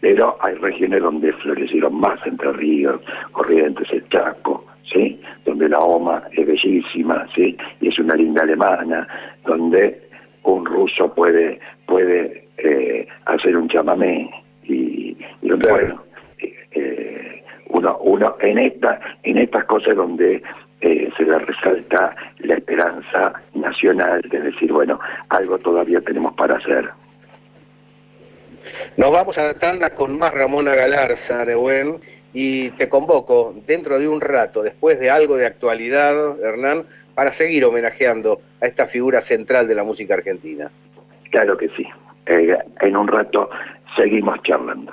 pero hay regiones donde florecieron más Entre Ríos, Corrientes, el Chaco, ¿sí? Donde la OMA es bellísima, ¿sí? Y es una linda alemana, donde un ruso puede, puede eh, hacer un chamamé y, bueno, eh, uno, uno en esta, en estas cosas donde eh, se le resalta la esperanza nacional de decir, bueno, algo todavía tenemos para hacer. Nos vamos a la tanda con más Ramona Galarza, de buen y te convoco dentro de un rato, después de algo de actualidad, Hernán, para seguir homenajeando a esta figura central de la música argentina. Claro que sí. Eh, en un rato seguimos charlando.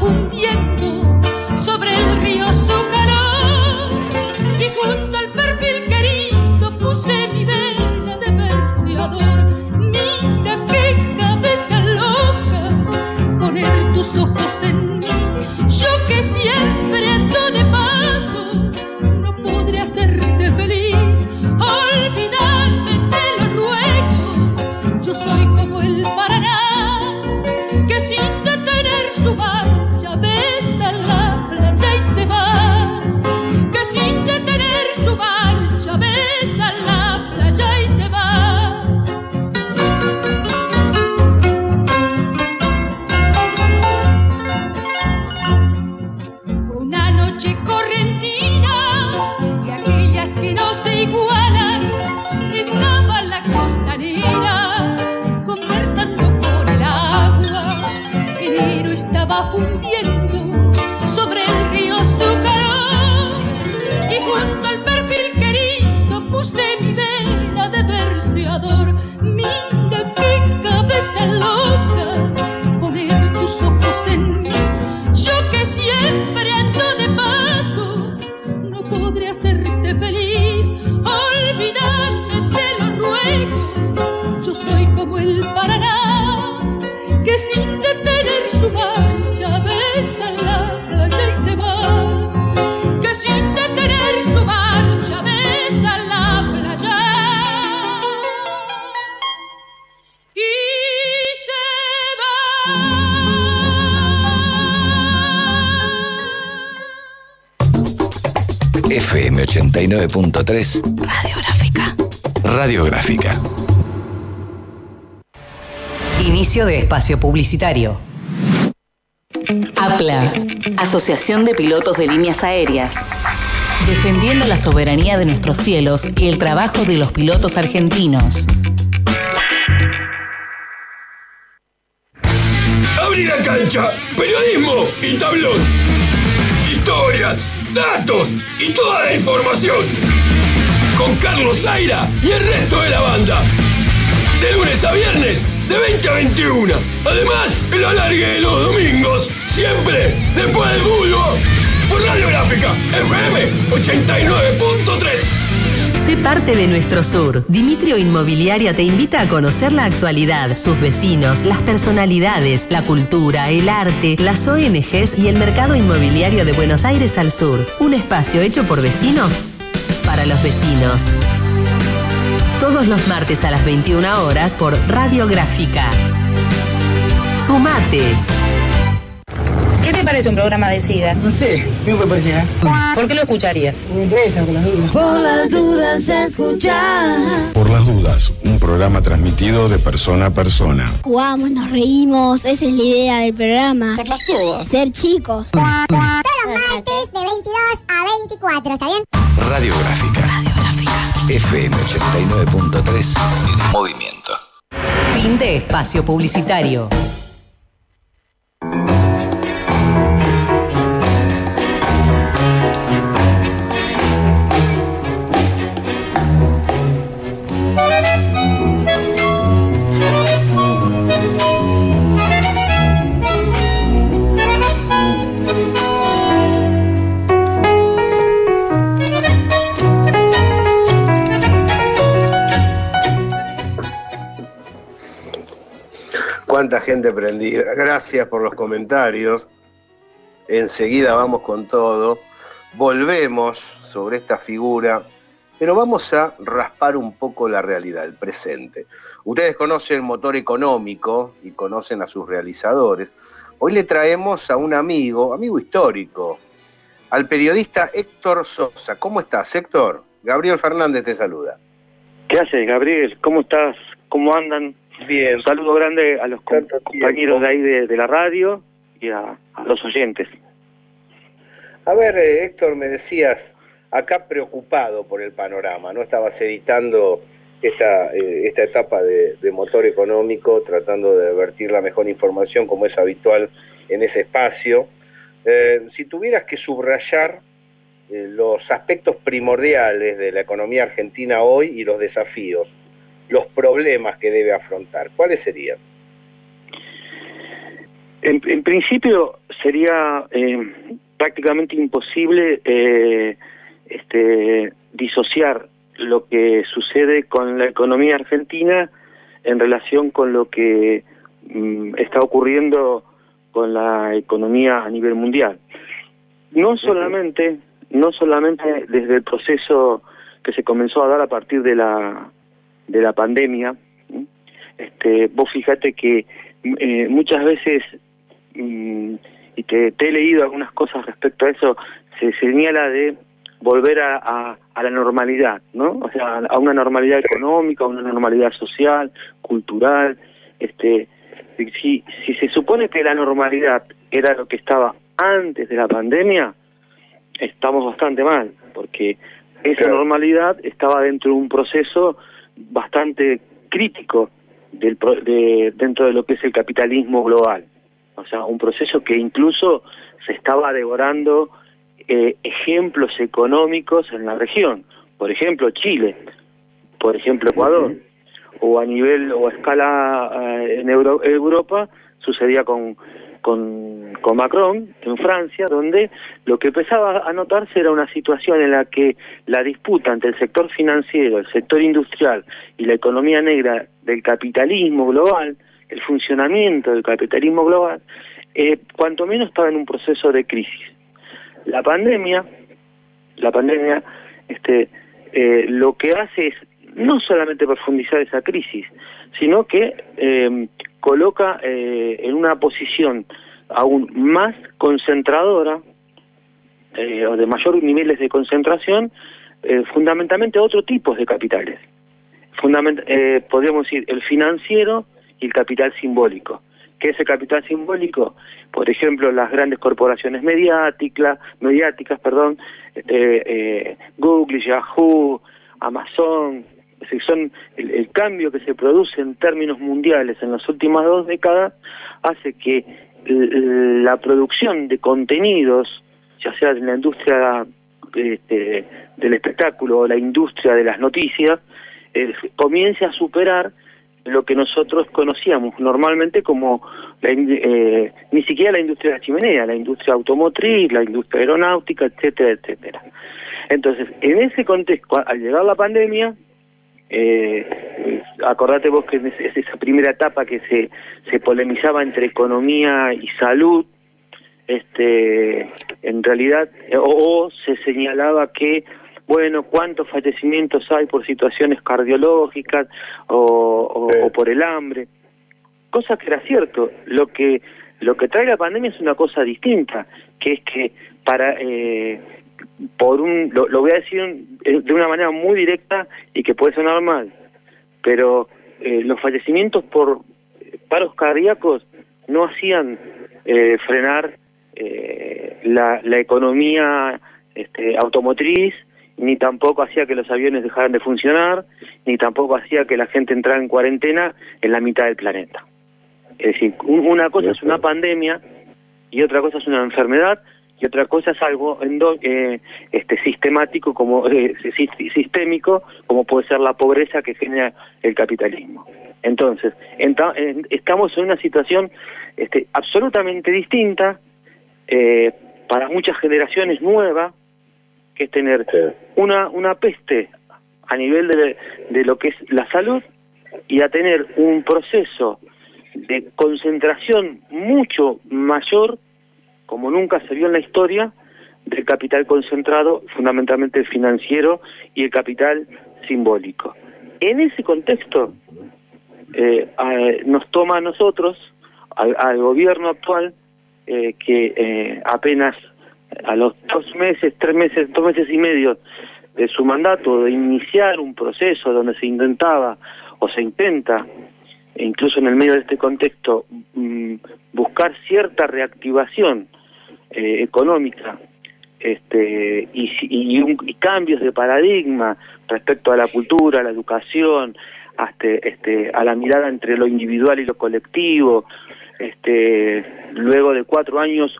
hundiendo sobre el río su calor y junto al perfil querido puse mi venda de merciador. Mira qué cabeza loca poner tus ojos FM 89.3 Radiográfica. Radiográfica. Inicio de espacio publicitario. APLA, Asociación de Pilotos de Líneas Aéreas. Defendiendo la soberanía de nuestros cielos y el trabajo de los pilotos argentinos. Abrir cancha, periodismo y tablón. Historias datos y toda la información. Con Carlos Zaira y el resto de la banda. De lunes a viernes, de 20 a 21. Además, el alargue de los domingos, siempre después del fútbol. Por Radiográfica, FM 89.3. Sé parte de nuestro sur. Dimitrio Inmobiliaria te invita a conocer la actualidad, sus vecinos, las personalidades, la cultura, el arte, las ONGs y el mercado inmobiliario de Buenos Aires al sur. Un espacio hecho por vecinos para los vecinos. Todos los martes a las 21 horas por Radiográfica. Sumate. ¿Qué te parece un programa de SIDA? No sé, ¿qué me parece? ¿Por qué lo escucharías? Me interesa, por las dudas. Por las dudas escuchar. Por las dudas, un programa transmitido de persona a persona. Jugamos, nos reímos, esa es la idea del programa. Por las dudas. Ser chicos. Todos los martes de 22 a 24, ¿está bien? Radiográfica. Radiográfica. FM 89.3. En movimiento. Fin de espacio publicitario. Cuánta gente prendida. Gracias por los comentarios. Enseguida vamos con todo. Volvemos sobre esta figura, pero vamos a raspar un poco la realidad, el presente. Ustedes conocen el motor económico y conocen a sus realizadores. Hoy le traemos a un amigo, amigo histórico, al periodista Héctor Sosa. ¿Cómo estás, Héctor? Gabriel Fernández te saluda. ¿Qué haces, Gabriel? ¿Cómo estás? ¿Cómo andan? Bien. Un saludo grande a los compañeros de ahí de, de la radio y a, a los oyentes. A ver, eh, Héctor, me decías, acá preocupado por el panorama, ¿no? Estabas editando esta, eh, esta etapa de, de motor económico, tratando de vertir la mejor información, como es habitual en ese espacio. Eh, si tuvieras que subrayar los aspectos primordiales de la economía argentina hoy y los desafíos, los problemas que debe afrontar, ¿cuáles serían? En, en principio sería eh, prácticamente imposible eh, este, disociar lo que sucede con la economía argentina en relación con lo que mm, está ocurriendo con la economía a nivel mundial. No solamente, no solamente desde el proceso que se comenzó a dar a partir de la de la pandemia, este, vos fíjate que eh, muchas veces mm, y te, te he leído algunas cosas respecto a eso, se señala de volver a, a, a la normalidad, ¿no? O sea, a una normalidad económica, a una normalidad social, cultural, este, si, si se supone que la normalidad era lo que estaba antes de la pandemia, estamos bastante mal, porque esa normalidad estaba dentro de un proceso bastante crítico del, pro- de, dentro de lo que es el capitalismo global. O sea, un proceso que incluso se estaba devorando eh, ejemplos económicos en la región. Por ejemplo, Chile, por ejemplo, Ecuador, o a nivel o a escala eh, en Euro- Europa, sucedía con, con, Macron en Francia, donde lo que empezaba a notarse era una situación en la que la disputa entre el sector financiero, el sector industrial y la economía negra del capitalismo global, el funcionamiento del capitalismo global, eh, cuanto menos estaba en un proceso de crisis. La pandemia, la pandemia, este, eh, lo que hace es no solamente profundizar esa crisis, sino que eh, coloca eh, en una posición aún más concentradora eh, o de mayor niveles de concentración, eh, fundamentalmente otro tipo de capitales. Fundament eh, podríamos decir el financiero y el capital simbólico. ¿Qué es el capital simbólico? Por ejemplo, las grandes corporaciones mediáticas, mediáticas, perdón, Google, Yahoo, Amazon, decir, son el, el cambio que se produce en términos mundiales en las últimas dos décadas hace que la producción de contenidos, ya sea en la industria este, del espectáculo o la industria de las noticias, eh, comience a superar lo que nosotros conocíamos normalmente como la eh, ni siquiera la industria de la chimenea, la industria automotriz, la industria aeronáutica, etcétera, etcétera. Entonces, en ese contexto, al llegar la pandemia, eh, acordate vos que es es esa primera etapa que se, se polemizaba entre economía y salud, este, en realidad, eh, o, o se señalaba que, bueno, cuántos fallecimientos hay por situaciones cardiológicas o, o- o por el hambre, cosa que era cierto. Lo que Lo que trae la pandemia es una cosa distinta, que es que para eh, por un lo, voy a decir de una manera muy directa y que puede sonar mal, pero eh, los fallecimientos por paros cardíacos no hacían eh, frenar eh, la, la economía este, automotriz, ni tampoco hacía que los aviones dejaran de funcionar, ni tampoco hacía que la gente entrara en cuarentena en la mitad del planeta. Es decir, una cosa es una pandemia y otra cosa es una enfermedad y otra cosa es algo eh, este sistemático como eh, sistémico como puede ser la pobreza que genera el capitalismo. Entonces estamos en una situación este, absolutamente distinta eh, para muchas generaciones nueva que es tener una una peste a nivel de, de lo que es la salud y a tener un proceso de concentración mucho mayor, como nunca se vio en la historia, del capital concentrado, fundamentalmente financiero, y el capital simbólico. En ese contexto, eh, nos toma a nosotros, al, gobierno actual, eh, que eh, apenas a los dos meses, tres meses, dos meses y medio de su mandato, de iniciar un proceso donde se intentaba o se intenta e incluso en el medio de este contexto, mm, buscar cierta reactivación eh, económica este, y, cambios de paradigma respecto a la cultura, a la educación, hasta, este, a la mirada entre lo individual y lo colectivo, este, luego de cuatro años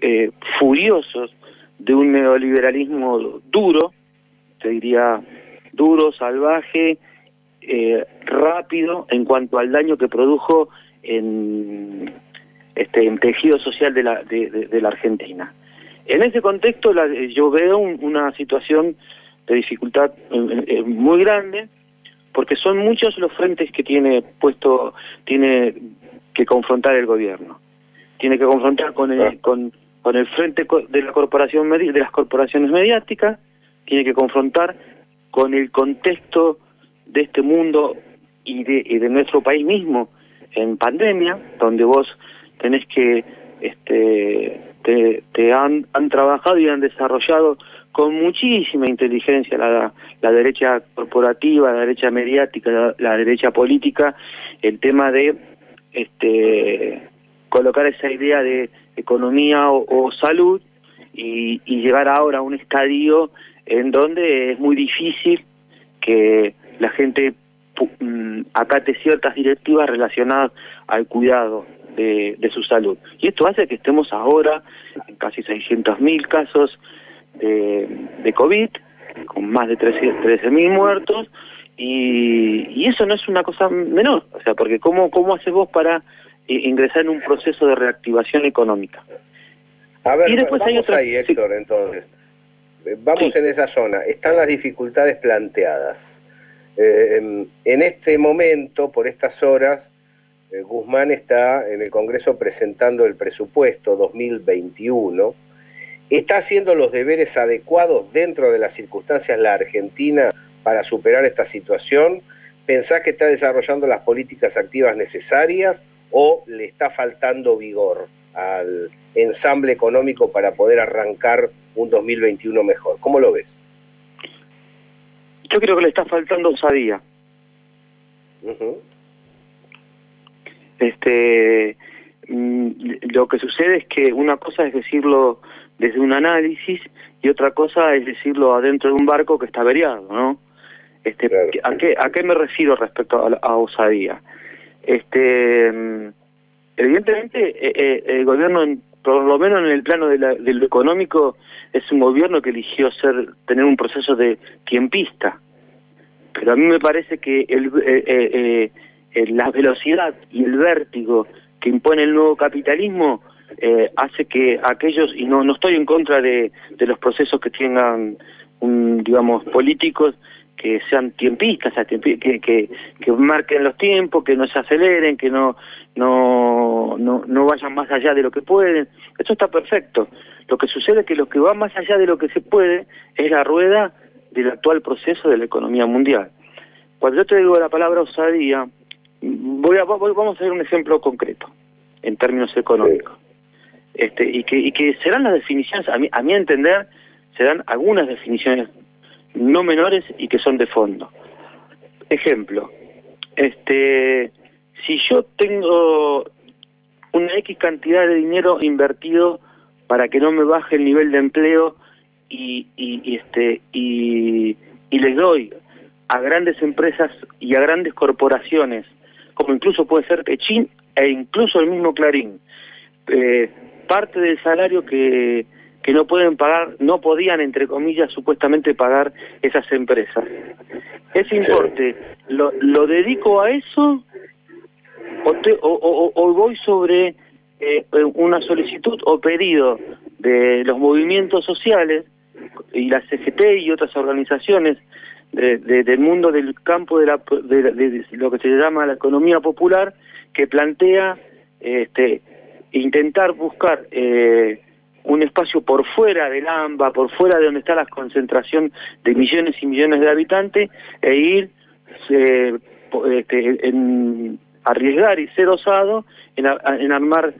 eh, furiosos de un neoliberalismo duro, te diría duro, salvaje, eh, rápido en cuanto al daño que produjo en, este, en tejido social de la, de, la Argentina. En ese contexto la, yo veo una situación de dificultad eh, eh, muy grande porque son muchos los frentes que tiene puesto tiene que confrontar el gobierno tiene que confrontar con el con, con el frente de la corporación de las corporaciones mediáticas tiene que confrontar con el contexto de este mundo y de, y de nuestro país mismo en pandemia, donde vos tenés que, este, te, han, trabajado y han desarrollado con muchísima inteligencia la, la derecha corporativa, la derecha mediática, la, derecha política, el tema de este, colocar esa idea de economía o, salud y, y, llegar ahora a un estadio en donde es muy difícil que la gente mm, acate ciertas directivas relacionadas al cuidado de, su salud. Y esto hace que estemos ahora en casi 600.000 casos de, de, COVID, con más de 13.000 muertos, y, eso no es una cosa menor, o sea, porque ¿cómo, cómo haces vos para eh, ingresar en un proceso de reactivación económica? A ver, y después vamos hay ahí, Héctor, entonces. Vamos en esa zona. Están las dificultades planteadas. Eh, en este momento, por estas horas, eh, Guzmán está en el Congreso presentando el presupuesto 2021. ¿Está haciendo los deberes adecuados dentro de las circunstancias la Argentina para superar esta situación? ¿Pensás que está desarrollando las políticas activas necesarias o le está faltando vigor al ensamble económico para poder arrancar un 2021 mejor? ¿Cómo lo ves? Yo creo que le está faltando osadía. Este, mm, lo que sucede es que una cosa es decirlo desde un análisis y otra cosa es decirlo adentro de un barco que está averiado, ¿no? Este, ¿a, qué, ¿A qué me refiero respecto a, osadía? Este, mm, evidentemente, eh, eh, el gobierno, por lo menos en el plano de, de lo económico, es un gobierno que eligió ser tener un proceso de tiempista. Pero a mí me parece que el, eh, eh, eh, la velocidad y el vértigo que impone el nuevo capitalismo hace que aquellos, y no, no estoy en contra de, de los procesos que tengan, un, digamos, políticos, que sean tiempistas, que, marquen los tiempos, que no se aceleren, que no, no, no, no vayan más allá de lo que pueden. Eso está perfecto. Lo que sucede es que lo que va más allá de lo que se puede es la rueda del actual proceso de la economía mundial. Cuando yo te digo la palabra osadía, voy a, vamos a ver un ejemplo concreto. en términos económicos. Este, y, que, y que serán las definiciones, a mi, a mi entender, serán algunas definiciones no menores y que son de fondo. Ejemplo, este, si yo tengo una X cantidad de dinero invertido para que no me baje el nivel de empleo y, y, este y, y les doy a grandes empresas y a grandes corporaciones, como incluso puede ser Techín e incluso el mismo Clarín, eh, parte del salario que, que no pueden pagar, no podían, entre comillas, supuestamente pagar esas empresas. Ese importe, lo, ¿lo dedico a eso o, o, voy sobre eh, una solicitud o pedido de los movimientos sociales y la CGT y otras organizaciones de, del mundo del campo de, la, de, lo que se llama la economía popular que plantea este, intentar buscar eh, un espacio por fuera del AMBA, por fuera de donde está la concentración de millones y millones de habitantes e ir eh, este, en arriesgar y ser osado en, en armar